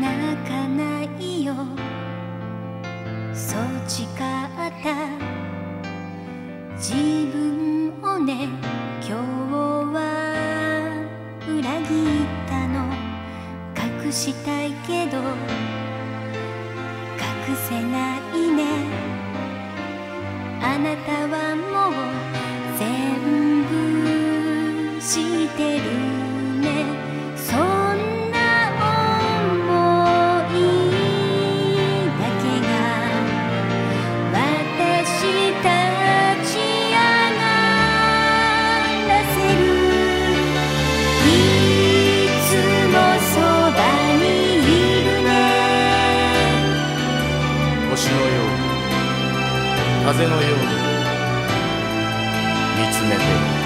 泣かないよ。そう誓った。自分をね今日は裏切ったの。隠したいけど隠せないね。あなたはもう全部知ってる。風のように見つめて